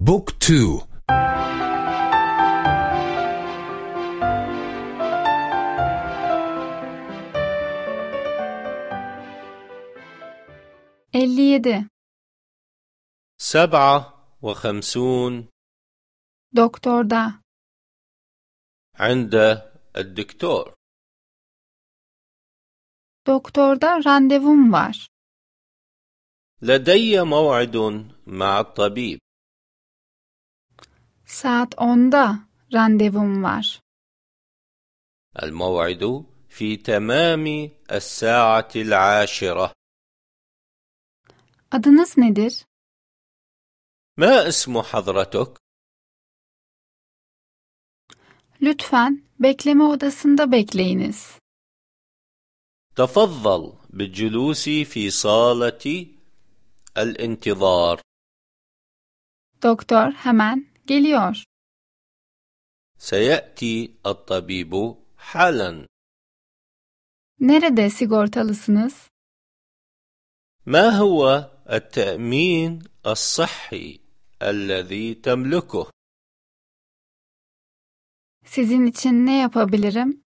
بوك تو. elli سبعة وخمسون. doktorda عند الدكتور. doktorda randevum var لدي موعد مع الطبيب. Saat 10'da randevum var الموعد في تمام الساعة العاشرة adınız nedir ما اسم حضرتك؟ lütfen bekleme odasında bekleyiniz تفضل بالجلوس في صالة الانتظار doktor hemen geliyor سيأتي الطبيب حالا nerede sigortalısınız ما هو التأمين الصحي الذي تملكه؟ sizin için ne yapabilirim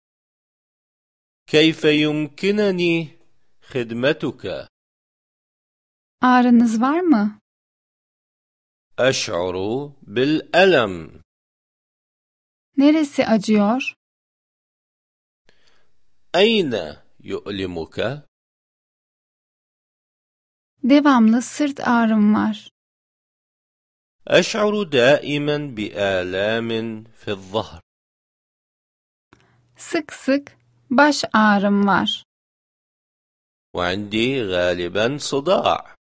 كيف يمكنني خدمتك؟ ağrınız var mı أشعر بالألم. neresi acıyor أين يؤلمك؟ devamlı sırt ağrım var أشعر دائما بآلام في الظهر. sık sık baş ağrım var وعندي غالبا صداع.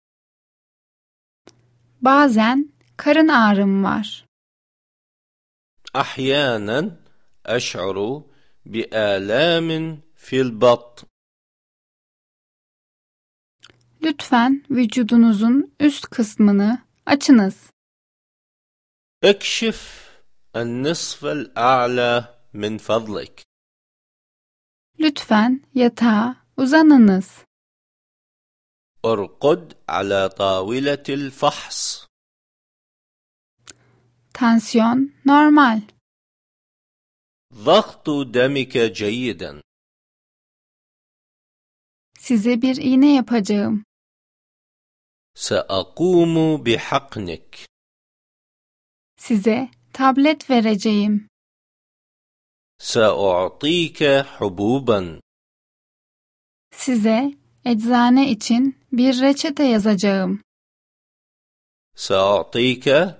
bazen karın ağrım var أحيانا أشعر بآلام في البطن lütfen vücudunuzun üst kısmını açınız اكشف النصف الأعلى من فضلك lütfen yatağa uzanınız ارقد على طاولة الفحص Tansiyon normal. Vaktu demike ceyiden. Size bir iğne yapacağım. Seakumu bihaknik. Size tablet vereceğim. Se'u'tike hububan. Size eczane için bir reçete yazacağım. Se'u'tike